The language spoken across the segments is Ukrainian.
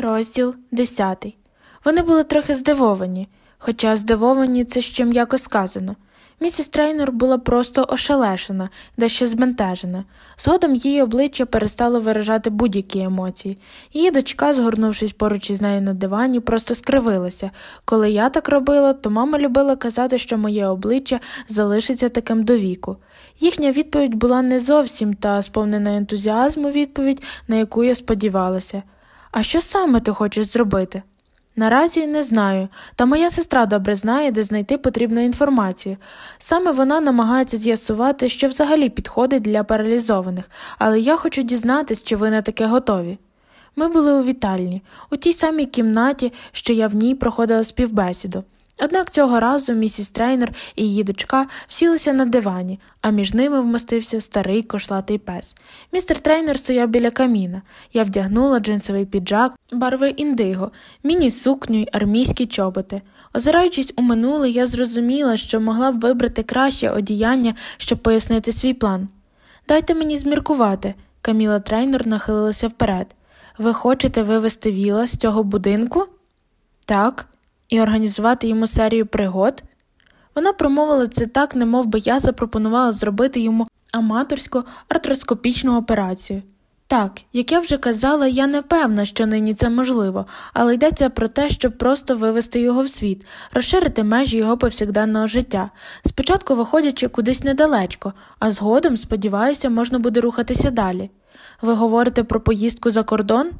Розділ 10. Вони були трохи здивовані, хоча здивовані це ще м'яко сказано. Місіс Трейнер була просто ошелешена, дещо збентежена. Згодом її обличчя перестало виражати будь-які емоції. Її дочка, згорнувшись поруч із нею на дивані, просто скривилася. Коли я так робила, то мама любила казати, що моє обличчя залишиться таким до віку. Їхня відповідь була не зовсім та сповнена ентузіазму відповідь, на яку я сподівалася. А що саме ти хочеш зробити? Наразі не знаю, та моя сестра добре знає, де знайти потрібну інформацію. Саме вона намагається з'ясувати, що взагалі підходить для паралізованих, але я хочу дізнатись, чи ви на таке готові. Ми були у вітальні, у тій самій кімнаті, що я в ній проходила співбесіду. Однак цього разу місіс трейнер і її дочка всілися на дивані, а між ними вмостився старий кошлатий пес. Містер Трейнер стояв біля каміна. Я вдягнула джинсовий піджак, барви індиго, міні-сукню й армійські чоботи. Озираючись у минуле, я зрозуміла, що могла б вибрати краще одіяння, щоб пояснити свій план. Дайте мені зміркувати. Камілла Трейнер нахилилася вперед. Ви хочете вивести Вілла з цього будинку? Так і організувати йому серію пригод? Вона промовила це так, немов би я запропонувала зробити йому аматорську артроскопічну операцію. Так, як я вже казала, я не певна, що нині це можливо, але йдеться про те, щоб просто вивести його в світ, розширити межі його повсякденного життя, спочатку виходячи кудись недалечко, а згодом, сподіваюся, можна буде рухатися далі. Ви говорите про поїздку за кордон?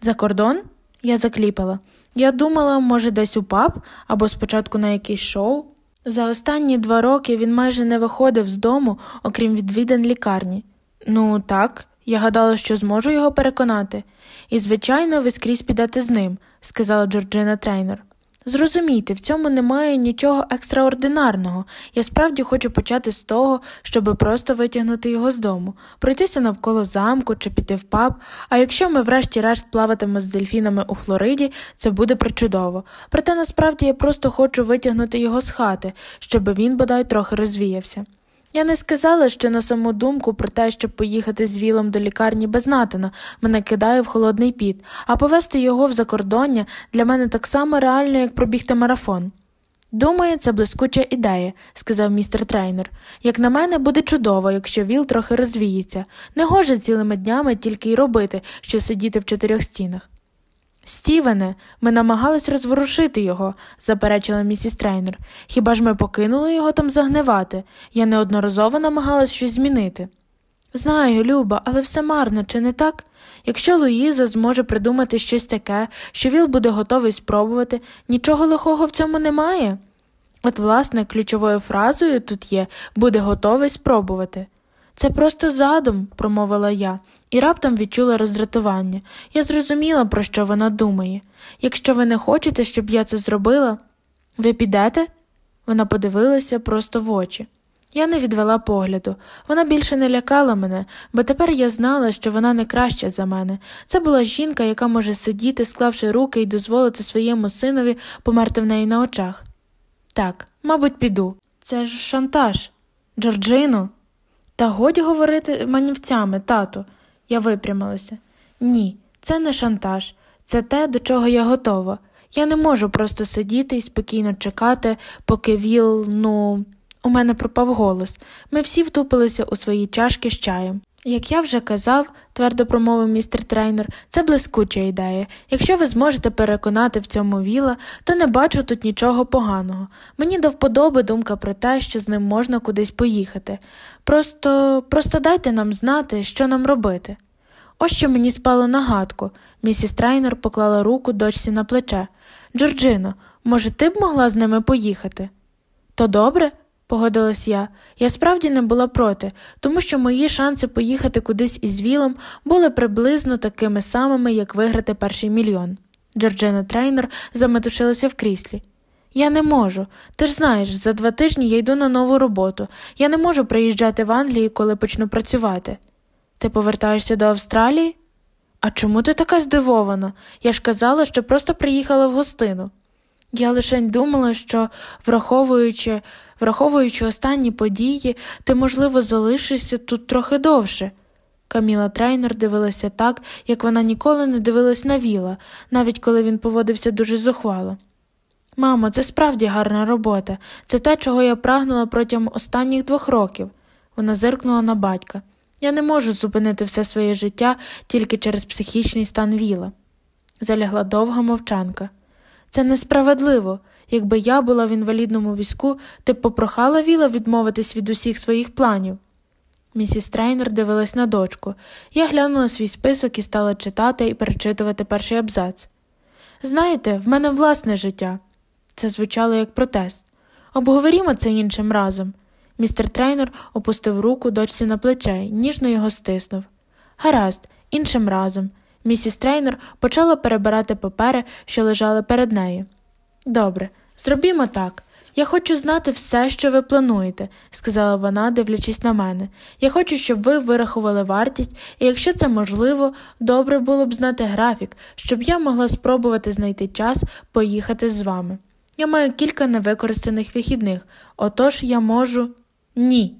За кордон? Я закліпала. Я думала, може, десь у паб або спочатку на якийсь шоу. За останні два роки він майже не виходив з дому, окрім відвідин лікарні. Ну, так, я гадала, що зможу його переконати. І, звичайно, ви скрізь підете з ним, сказала Джорджина трейнер. Зрозумійте, в цьому немає нічого екстраординарного. Я справді хочу почати з того, щоби просто витягнути його з дому, пройтися навколо замку чи піти в паб. А якщо ми, врешті-решт, плаватимо з дельфінами у Флориді, це буде причудово. Проте насправді я просто хочу витягнути його з хати, щоби він бодай трохи розвіявся. Я не сказала, що на саму думку про те, щоб поїхати з вілом до лікарні без натина, мене кидає в холодний піт, а повести його в закордоння для мене так само реально, як пробігти марафон. Думаю, це блискуча ідея, сказав містер трейнер. Як на мене, буде чудово, якщо віл трохи розвіється. Не гоже цілими днями тільки й робити, що сидіти в чотирьох стінах. Стівене, ми намагались розворушити його, заперечила місіс трейнер. Хіба ж ми покинули його там загнивати? Я неодноразово намагалась щось змінити. Знаю, Люба, але все марно, чи не так? Якщо Луїза зможе придумати щось таке, що Віл буде готовий спробувати, нічого лихого в цьому немає. От, власне, ключовою фразою тут є буде готовий спробувати. Це просто задум, промовила я, і раптом відчула роздратування. Я зрозуміла, про що вона думає. Якщо ви не хочете, щоб я це зробила, ви підете? Вона подивилася просто в очі. Я не відвела погляду. Вона більше не лякала мене, бо тепер я знала, що вона не краща за мене. Це була жінка, яка може сидіти, склавши руки і дозволити своєму синові померти в неї на очах. Так, мабуть, піду. Це ж шантаж. Джорджино. Та годі говорити манівцями, тато. Я випрямилася. Ні, це не шантаж, це те, до чого я готова. Я не можу просто сидіти і спокійно чекати, поки віл, ну. У мене пропав голос. Ми всі втупилися у свої чашки з чаєм. Як я вже казав, твердо промовив містер трейнер, це блискуча ідея. Якщо ви зможете переконати в цьому віла, то не бачу тут нічого поганого. Мені до вподоби думка про те, що з ним можна кудись поїхати. Просто просто дайте нам знати, що нам робити. Ось що мені спало на гадку. Місіс трейнер поклала руку дочці на плече. Джорджино, може, ти б могла з ними поїхати? То добре? погодилась я. Я справді не була проти, тому що мої шанси поїхати кудись із вілом були приблизно такими самими, як виграти перший мільйон. Джорджина трейнер заметушилася в кріслі. Я не можу. Ти ж знаєш, за два тижні я йду на нову роботу. Я не можу приїжджати в Англію, коли почну працювати. Ти повертаєшся до Австралії? А чому ти така здивована? Я ж казала, що просто приїхала в гостину. Я лише думала, що, враховуючи враховуючи останні події, ти, можливо, залишишся тут трохи довше. Каміла трейнер дивилася так, як вона ніколи не дивилась на Віла, навіть коли він поводився дуже зухвало. Мамо, це справді гарна робота. Це те, чого я прагнула протягом останніх двох років. Вона зиркнула на батька. Я не можу зупинити все своє життя тільки через психічний стан Віла. Залягла довга мовчанка. Це несправедливо. Якби я була в інвалідному візку, ти б попрохала Віла відмовитись від усіх своїх планів. Місіс Трейнер дивилась на дочку. Я глянула свій список і стала читати і перечитувати перший абзац. Знаєте, в мене власне життя. Це звучало як протест. Обговорімо це іншим разом. Містер Трейнер опустив руку дочці на плече ніжно його стиснув. Гаразд, іншим разом. Місіс Трейнер почала перебирати папери, що лежали перед нею. Добре, зробімо так. Я хочу знати все, що ви плануєте, сказала вона, дивлячись на мене. Я хочу, щоб ви вирахували вартість, і якщо це можливо, добре було б знати графік, щоб я могла спробувати знайти час поїхати з вами. Я маю кілька невикористаних вихідних, отож я можу. Ні.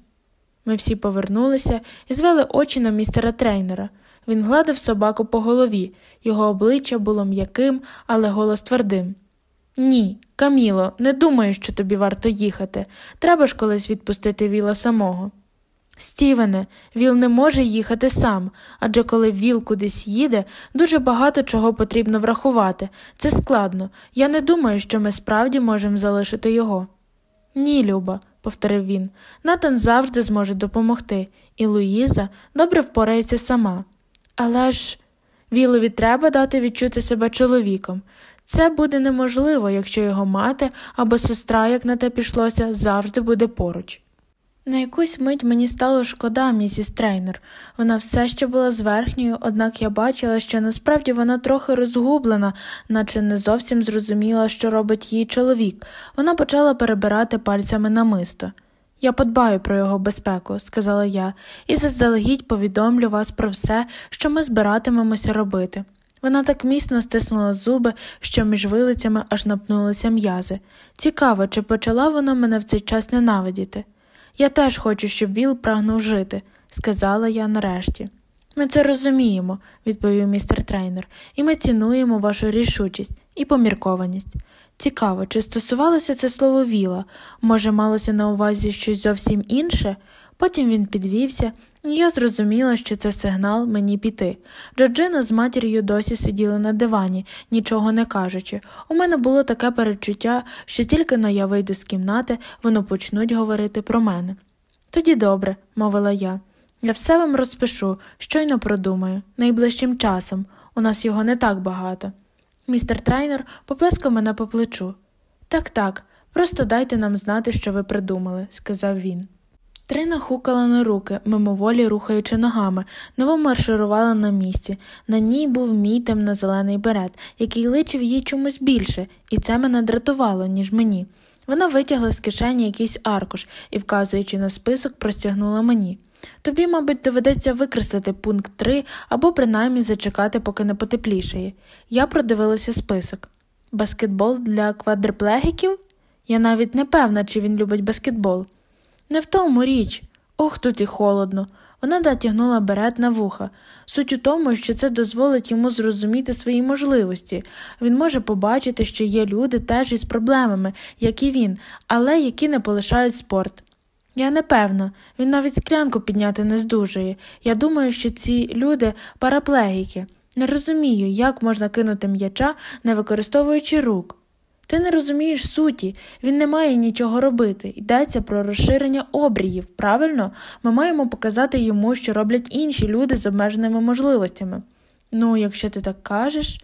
Ми всі повернулися і звели очі на містера трейнера. Він гладив собаку по голові, його обличчя було м'яким, але голос твердим. Ні, Каміло, не думаю, що тобі варто їхати. Треба ж колись відпустити Віла самого. Стівене, Віл не може їхати сам, адже коли Віл кудись їде, дуже багато чого потрібно врахувати. Це складно. Я не думаю, що ми справді можемо залишити його. Ні, Люба, повторив він, Натан завжди зможе допомогти, і Луїза добре впорається сама. Але ж Вілові треба дати відчути себе чоловіком. Це буде неможливо, якщо його мати або сестра, як на те пішлося, завжди буде поруч. На якусь мить мені стало шкода, місіс трейнер. Вона все ще була зверхньою, однак я бачила, що насправді вона трохи розгублена, наче не зовсім зрозуміла, що робить її чоловік. Вона почала перебирати пальцями намисто. Я подбаю про його безпеку, сказала я, і заздалегідь повідомлю вас про все, що ми збиратимемося робити. Вона так міцно стиснула зуби, що між вилицями аж напнулися м'язи. Цікаво, чи почала вона мене в цей час ненавидіти. Я теж хочу, щоб Віл прагнув жити, сказала я нарешті. Ми це розуміємо, відповів містер трейнер, і ми цінуємо вашу рішучість і поміркованість. Цікаво, чи стосувалося це слово Віла, може, малося на увазі щось зовсім інше? Потім він підвівся, я зрозуміла, що це сигнал мені піти. Джорджина з матір'ю досі сиділи на дивані, нічого не кажучи. У мене було таке перечуття, що тільки но я вийду з кімнати, вони почнуть говорити про мене. Тоді добре, мовила я. Я все вам розпишу, щойно продумаю, найближчим часом. У нас його не так багато. Містер Трейнер поплескав мене по плечу. Так, так, просто дайте нам знати, що ви придумали, сказав він. Тріна хукала на руки, мимоволі рухаючи ногами, немов марширувала на місці. На ній був мій темно-зелений берет, який личив їй чомусь більше, і це мене дратувало, ніж мені. Вона витягла з кишені якийсь аркуш і, вказуючи на список, простягнула мені. Тобі, мабуть, доведеться викреслити пункт 3 або принаймні зачекати, поки не потеплішає. Я продивилася список. Баскетбол для квадриплегіків? Я навіть не певна, чи він любить баскетбол. Не в тому річ. Ох, тут і холодно. Вона натягнула берет на вуха. Суть у тому, що це дозволить йому зрозуміти свої можливості. Він може побачити, що є люди теж із проблемами, як і він, але які не полишають спорт. Я не певна, він навіть склянку підняти не здужує. Я думаю, що ці люди параплегіки. Не розумію, як можна кинути м'яча, не використовуючи рук. Ти не розумієш суті, він не має нічого робити, йдеться про розширення обріїв. Правильно, ми маємо показати йому, що роблять інші люди з обмеженими можливостями. Ну, якщо ти так кажеш.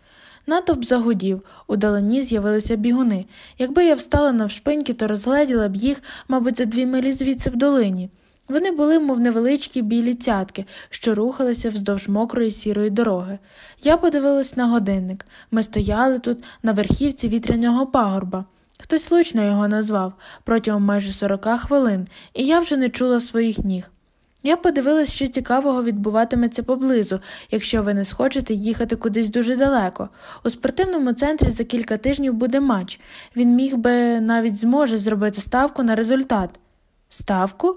Натовп загудів, у далині з'явилися бігуни. Якби я встала навшпиньки, то розгледіла б їх, мабуть, за дві милі звідси в долині. Вони були, мов невеличкі білі цятки, що рухалися вздовж мокрої сірої дороги. Я подивилась на годинник. Ми стояли тут, на верхівці вітряного пагорба. Хтось слушно його назвав протягом майже сорока хвилин, і я вже не чула своїх ніг. Я подивилась, що цікавого відбуватиметься поблизу, якщо ви не схочете їхати кудись дуже далеко. У спортивному центрі за кілька тижнів буде матч. Він міг би навіть зможе зробити ставку на результат. Ставку?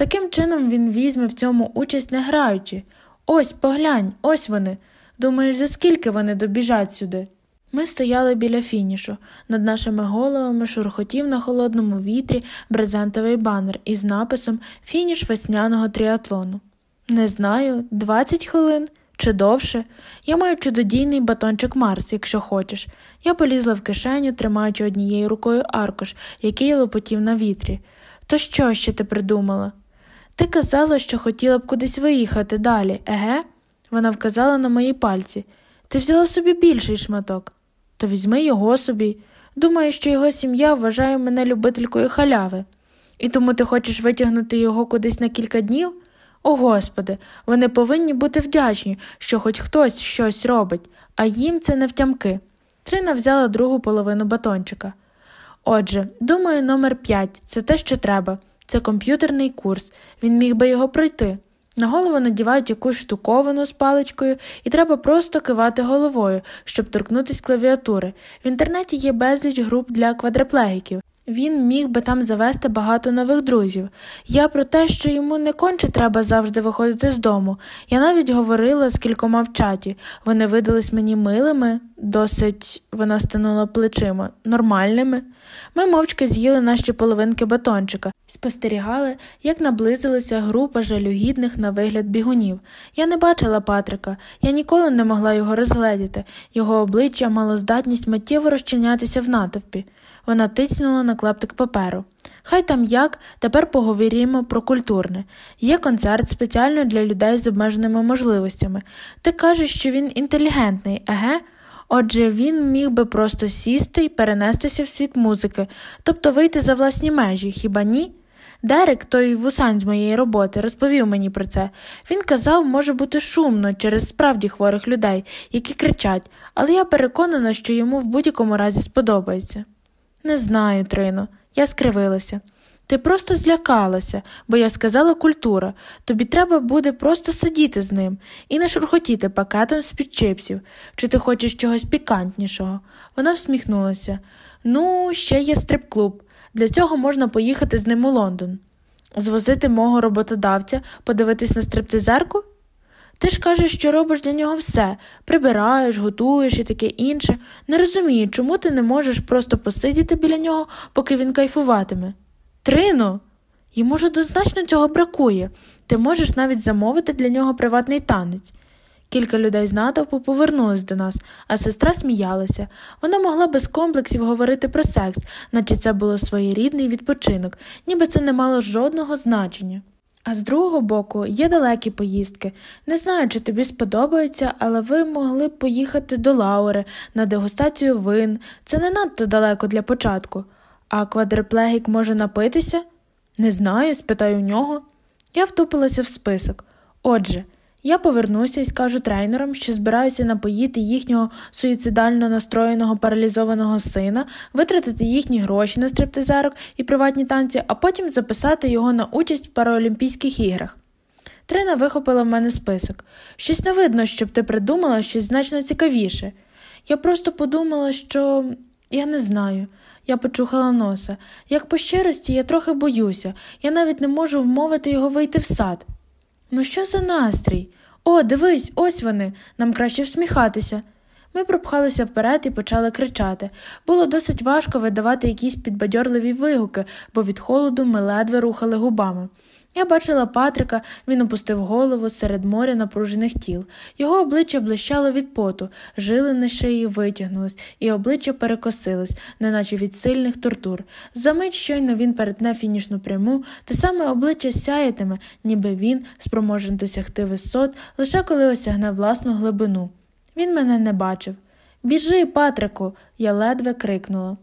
Таким чином він візьме в цьому участь не граючи. Ось поглянь, ось вони. Думаєш, за скільки вони добіжать сюди? Ми стояли біля фінішу. Над нашими головами шурхотів на холодному вітрі брезентовий банер із написом Фініш весняного тріатлону. Не знаю, 20 хвилин чи довше. Я маю чудодійний батончик Марс, якщо хочеш. Я полізла в кишеню, тримаючи однією рукою аркуш, який лопотів на вітрі. То що ще ти придумала? Ти казала, що хотіла б кудись виїхати далі, еге? Вона вказала на мої пальці. Ти взяла собі більший шматок. То візьми його собі. Думаю, що його сім'я вважає мене любителькою халяви. І тому ти хочеш витягнути його кудись на кілька днів? О Господи, вони повинні бути вдячні, що хоч хтось щось робить, а їм це не втямки. Трина взяла другу половину батончика. Отже, думаю, номер п'ять це те, що треба. Це комп'ютерний курс, він міг би його пройти. На голову надівають якусь штуковину з паличкою, і треба просто кивати головою, щоб торкнутися клавіатури. В інтернеті є безліч груп для квадриплегіків. Він міг би там завести багато нових друзів. Я про те, що йому не конче треба завжди виходити з дому. Я навіть говорила з кількома в чаті. Вони видались мені милими, досить вона стинула плечима, нормальними. Ми мовчки з'їли наші половинки батончика, спостерігали, як наблизилася група жалюгідних на вигляд бігунів. Я не бачила Патрика, я ніколи не могла його розгледіти. Його обличчя мало здатність миттєво розчинятися в натовпі. Вона тиснула на клаптик паперу. Хай там як, тепер поговоримо про культурне. Є концерт спеціально для людей з обмеженими можливостями. Ти кажеш, що він інтелігентний, еге? Отже, він міг би просто сісти і перенестися в світ музики, тобто вийти за власні межі, хіба ні? Дерек, той вусань з моєї роботи, розповів мені про це. Він казав, може бути шумно через справді хворих людей, які кричать, але я переконана, що йому в будь-якому разі сподобається. Не знаю, Трино, я скривилася. Ти просто злякалася, бо я сказала культура. Тобі треба буде просто сидіти з ним і не шурхотіти пакетом з під чипсів. Чи ти хочеш чогось пікантнішого? Вона всміхнулася. Ну, ще є стрип-клуб. Для цього можна поїхати з ним у Лондон. Звозити мого роботодавця, подивитись на стриптизерку? Ти ж кажеш, що робиш для нього все прибираєш, готуєш і таке інше. Не розумію, чому ти не можеш просто посидіти біля нього, поки він кайфуватиме. Трино, йому ж однозначно цього бракує. Ти можеш навіть замовити для нього приватний танець. Кілька людей з натовпу повернулись до нас, а сестра сміялася. Вона могла без комплексів говорити про секс, наче це було своєрідний відпочинок, ніби це не мало жодного значення. А з другого боку, є далекі поїздки. Не знаю, чи тобі сподобається, але ви могли б поїхати до Лаури на дегустацію вин. Це не надто далеко для початку. А квадриплегік може напитися? Не знаю, спитаю у нього. Я втупилася в список. Отже, я повернуся і скажу трейнерам, що збираюся напоїти їхнього суїцидально настроєного паралізованого сина, витратити їхні гроші на стриптизерок і приватні танці, а потім записати його на участь в Паралімпійських іграх. Трина вихопила в мене список. Щось не видно, щоб ти придумала щось значно цікавіше. Я просто подумала, що я не знаю. Я почухала носа. Як по щирості, я трохи боюся, я навіть не можу вмовити його вийти в сад. Ну, що за настрій? О, дивись, ось вони, нам краще всміхатися. Ми пропхалися вперед і почали кричати. Було досить важко видавати якісь підбадьорливі вигуки, бо від холоду ми ледве рухали губами. Я бачила Патрика, він опустив голову серед моря напружених тіл. Його обличчя блищало від поту, жили на шиї витягнулись, і обличчя перекосилось, неначе від сильних тортур. Замить щойно він перетне фінішну пряму, те саме обличчя сяятиме, ніби він спроможен досягти висот, лише коли осягне власну глибину. Він мене не бачив. Біжи, Патрику, я ледве крикнула.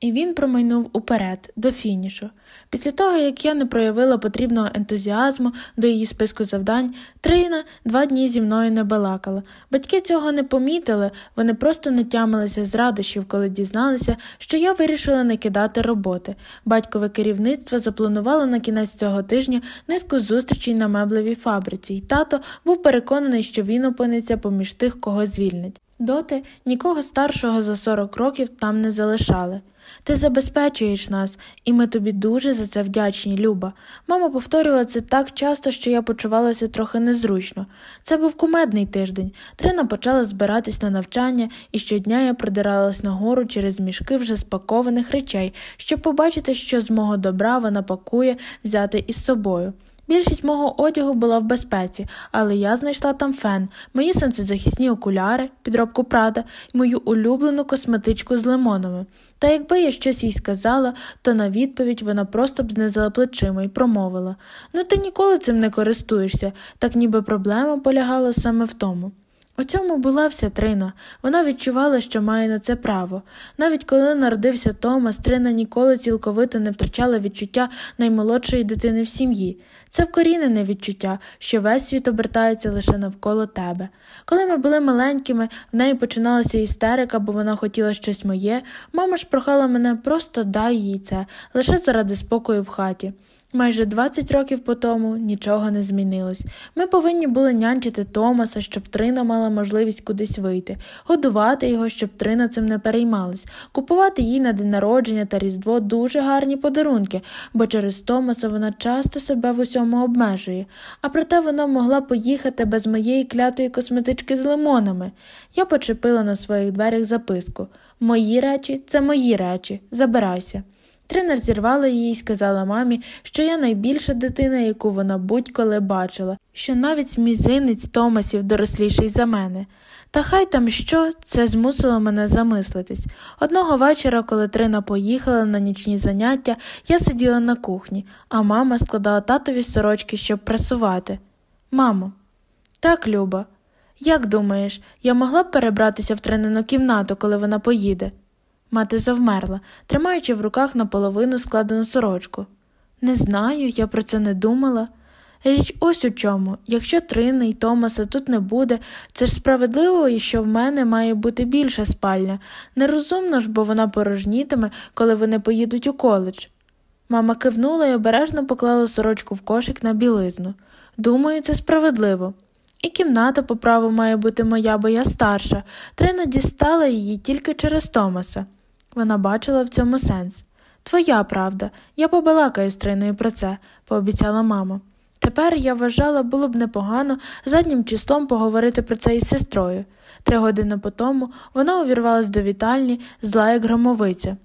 І він промайнув уперед, до фінішу. Після того, як я не проявила потрібного ентузіазму до її списку завдань, Трина два дні зі мною не балакала. Батьки цього не помітили, вони просто не тямилися з радощів, коли дізналися, що я вирішила не кидати роботи. Батькове керівництво запланувало на кінець цього тижня низку зустрічей на меблевій фабриці, і тато був переконаний, що він опиниться поміж тих, кого звільнять. Доти нікого старшого за 40 років там не залишали. Ти забезпечуєш нас, і ми тобі дуже за це вдячні, Люба. Мама повторювала це так часто, що я почувалася трохи незручно. Це був кумедний тиждень. Трина почала збиратись на навчання, і щодня я продиралась нагору через мішки вже спакованих речей, щоб побачити, що з мого добра вона пакує взяти із собою. Більшість мого одягу була в безпеці, але я знайшла там фен, мої сонцезахисні окуляри, підробку Прада і мою улюблену косметичку з лимонами. Та якби я щось їй сказала, то на відповідь вона просто б знизила плечима і промовила Ну ти ніколи цим не користуєшся, так ніби проблема полягала саме в тому. У цьому була вся Трина. Вона відчувала, що має на це право. Навіть коли народився Томас, Трина ніколи цілковито не втрачала відчуття наймолодшої дитини в сім'ї. Це вкорінене відчуття, що весь світ обертається лише навколо тебе. Коли ми були маленькими, в неї починалася істерика, бо вона хотіла щось моє. Мама ж прохала мене просто дай їй це, лише заради спокою в хаті. Майже 20 років по тому нічого не змінилось. Ми повинні були нянчити Томаса, щоб Трина мала можливість кудись вийти, годувати його, щоб Трина цим не переймалась, купувати їй на день народження та Різдво дуже гарні подарунки, бо через Томаса вона часто себе в усьому обмежує, а проте вона могла поїхати без моєї клятої косметички з лимонами. Я почепила на своїх дверях записку Мої речі це мої речі. Забирайся. Тренер зірвала її і сказала мамі, що я найбільша дитина, яку вона будь-коли бачила, що навіть мізинець Томасів доросліший за мене. Та хай там що, це змусило мене замислитись. Одного вечора, коли Трина поїхала на нічні заняття, я сиділа на кухні, а мама складала татові сорочки, щоб прасувати. Мамо, так, Люба, як думаєш, я могла б перебратися в тренину кімнату, коли вона поїде? Мати завмерла, тримаючи в руках наполовину складену сорочку. Не знаю, я про це не думала. Річ ось у чому якщо Трини й Томаса тут не буде, це ж справедливо, що в мене має бути більша спальня. Нерозумно ж, бо вона порожнітиме, коли вони поїдуть у коледж. Мама кивнула і обережно поклала сорочку в кошик на білизну. Думаю, це справедливо. І кімната по праву має бути моя, бо я старша. Трина дістала її тільки через Томаса. Вона бачила в цьому сенс. Твоя правда, я побалакаю з Триною про це, пообіцяла мама. Тепер я вважала, було б непогано заднім числом поговорити про це із сестрою. Три години по тому вона увірвалась до вітальні, зла як громовиця.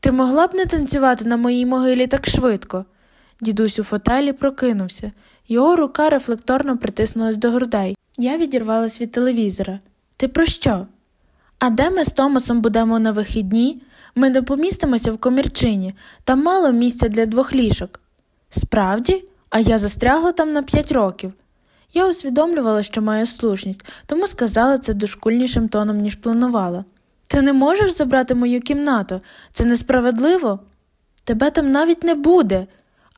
Ти могла б не танцювати на моїй могилі так швидко? Дідусь у фотелі прокинувся. Його рука рефлекторно притиснулась до грудей. Я відірвалась від телевізора. Ти про що? А де ми з Томасом будемо на вихідні? Ми не помістимося в комірчині, там мало місця для двох ліжок. Справді, а я застрягла там на п'ять років. Я усвідомлювала, що маю слушність, тому сказала це дошкульнішим тоном, ніж планувала. Ти не можеш забрати мою кімнату, це несправедливо. Тебе там навіть не буде,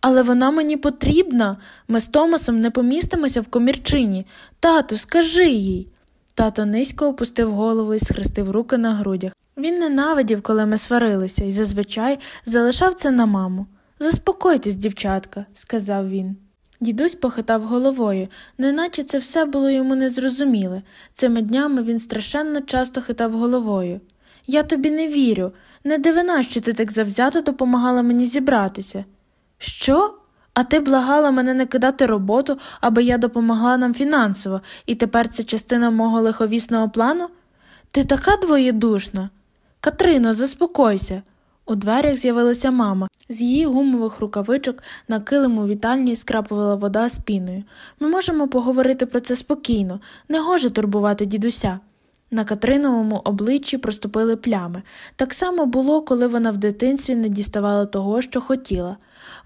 але вона мені потрібна. Ми з Томасом не помістимося в комірчині. Тату, скажи їй. Тато низько опустив голову і схрестив руки на грудях. Він ненавидів, коли ми сварилися, і зазвичай залишав це на маму. Заспокойтесь, дівчатка, сказав він. Дідусь похитав головою, неначе це все було йому незрозуміле. Цими днями він страшенно часто хитав головою. Я тобі не вірю, не дивина, що ти так завзято допомагала мені зібратися. Що? А ти благала мене не кидати роботу, аби я допомогла нам фінансово, і тепер це частина мого лиховісного плану? Ти така двоєдушна. Катрино, заспокойся. У дверях з'явилася мама. З її гумових рукавичок на килиму вітальні скрапувала вода з піною. Ми можемо поговорити про це спокійно, не гоже турбувати дідуся. На Катриновому обличчі проступили плями. Так само було, коли вона в дитинстві не діставала того, що хотіла.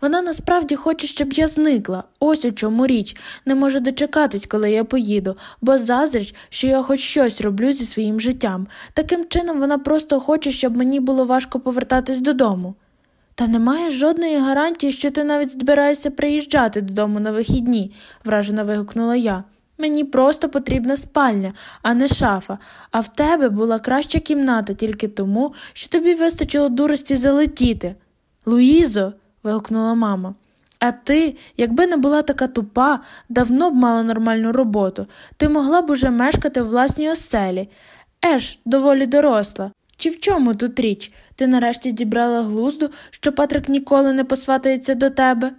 Вона насправді хоче, щоб я зникла. Ось у чому річ, не може дочекатись, коли я поїду, бо заздрить, що я хоч щось роблю зі своїм життям. Таким чином вона просто хоче, щоб мені було важко повертатись додому. Та немає жодної гарантії, що ти навіть збираєшся приїжджати додому на вихідні, вражено вигукнула я. Мені просто потрібна спальня, а не шафа, а в тебе була краща кімната тільки тому, що тобі вистачило дурості залетіти. Луїзо вигукнула мама. А ти, якби не була така тупа, давно б мала нормальну роботу, ти могла б уже мешкати в власній оселі. Еш, доволі доросла. Чи в чому тут річ? Ти нарешті дібрала глузду, що Патрик ніколи не посватається до тебе?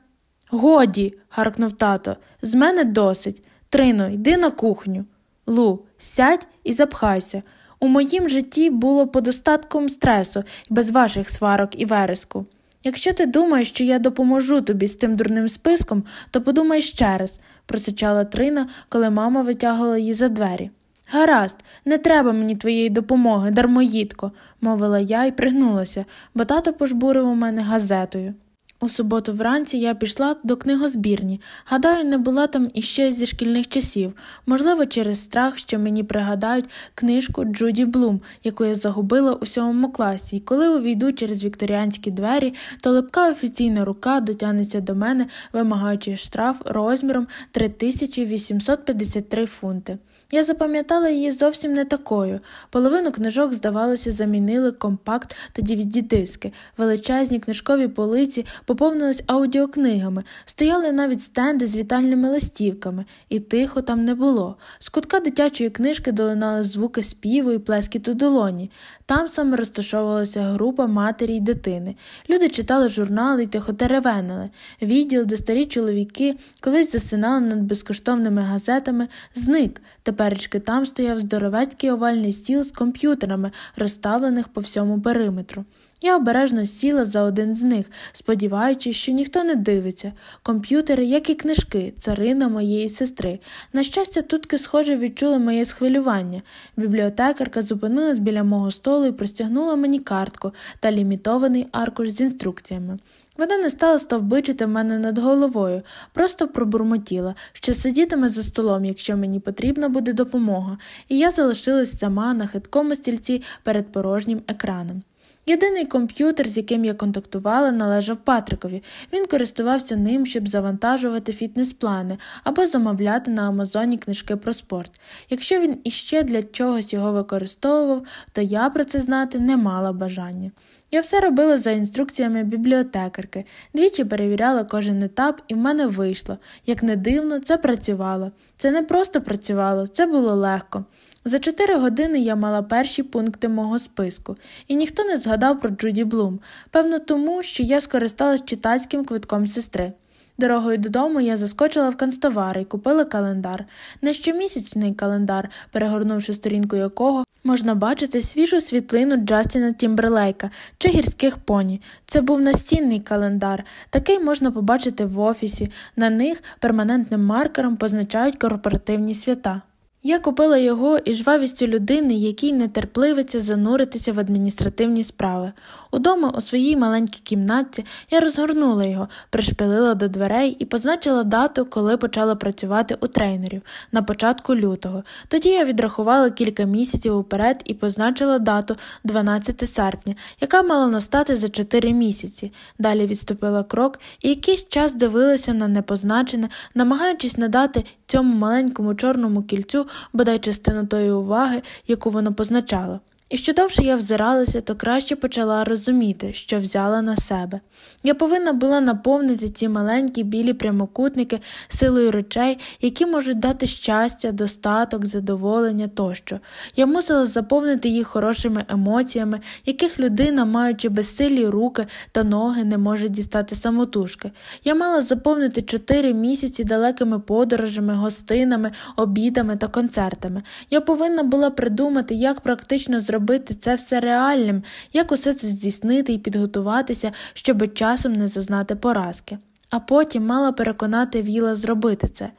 Годі, гаркнув тато, з мене досить. Трино, йди на кухню. Лу, сядь і запхайся. У моїм житті було подостатком стресу без ваших сварок і вереску. Якщо ти думаєш, що я допоможу тобі з тим дурним списком, то подумай ще раз, просичала Трина, коли мама витягувала її за двері. Гаразд, не треба мені твоєї допомоги, дармоїдко, мовила я і пригнулася, бо тато пожбурив у мене газетою. У суботу вранці я пішла до книгозбірні. Гадаю, не була там іще зі шкільних часів, можливо, через страх, що мені пригадають книжку Джуді Блум, яку я загубила у сьомому класі, і коли увійду через вікторіанські двері, то липка офіційна рука дотягнеться до мене, вимагаючи штраф розміром 3853 фунти. Я запам'ятала її зовсім не такою. Половину книжок, здавалося, замінили компакт та dvd диски величезні книжкові полиці поповнились аудіокнигами, стояли навіть стенди з вітальними листівками, і тихо там не було. З кутка дитячої книжки долинали звуки співу і плескіту долоні. Там саме розташовувалася група матері й дитини. Люди читали журнали й тихо теревенили. Відділ, де старі чоловіки колись засинали над безкоштовними газетами, зник. Теперечки там стояв здоровецький овальний стіл з комп'ютерами, розставлених по всьому периметру. Я обережно сіла за один з них, сподіваючись, що ніхто не дивиться. Комп'ютери, як і книжки, царина моєї сестри. На щастя, тутки, схоже, відчули моє схвилювання. Бібліотекарка зупинилась біля мого столу і простягнула мені картку та лімітований аркуш з інструкціями. Вона не стала стовбичити в мене над головою, просто пробурмотіла, що сидітиме за столом, якщо мені потрібна буде допомога, і я залишилась сама на хиткому стільці перед порожнім екраном. Єдиний комп'ютер, з яким я контактувала, належав Патрикові. Він користувався ним, щоб завантажувати фітнес-плани або замовляти на Амазоні книжки про спорт. Якщо він іще для чогось його використовував, то я про це знати не мала бажання. Я все робила за інструкціями бібліотекарки, двічі перевіряла кожен етап, і в мене вийшло. Як не дивно, це працювало. Це не просто працювало, це було легко. За чотири години я мала перші пункти мого списку, і ніхто не згадав про Джуді Блум, певно, тому, що я скористалась читацьким квитком сестри. Дорогою додому я заскочила в канцтовари і купила календар, не щомісячний календар, перегорнувши сторінку якого можна бачити свіжу світлину Джастіна Тімберлейка чи гірських поні. Це був настінний календар, такий можна побачити в офісі. На них перманентним маркером позначають корпоративні свята. Я купила його із жвавістю людини, якій не терпливиться зануритися в адміністративні справи. Удома, у своїй маленькій кімнатці, я розгорнула його, пришпилила до дверей і позначила дату, коли почала працювати у трейнерів на початку лютого. Тоді я відрахувала кілька місяців уперед і позначила дату 12 серпня, яка мала настати за 4 місяці. Далі відступила крок і якийсь час дивилася на непозначене, намагаючись надати цьому маленькому чорному кільцю бодай частину тої уваги, яку воно позначало. І що довше я взиралася, то краще почала розуміти, що взяла на себе. Я повинна була наповнити ці маленькі білі прямокутники силою речей, які можуть дати щастя, достаток, задоволення тощо. Я мусила заповнити їх хорошими емоціями, яких людина, маючи безсилі руки та ноги, не може дістати самотужки. Я мала заповнити чотири місяці далекими подорожами, гостинами, обідами та концертами. Я повинна була придумати, як практично зробити зробити це все реальним, як усе це здійснити і підготуватися, щоб часом не зазнати поразки. А потім мала переконати Віла зробити це.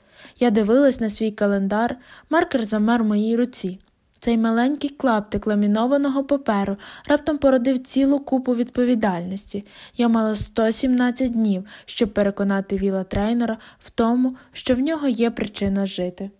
Я дивилась на свій календар, маркер замер в моїй руці. Цей маленький клаптик ламінованого паперу раптом породив цілу купу відповідальності. Я мала 117 днів, щоб переконати віла трейнера в тому, що в нього є причина жити.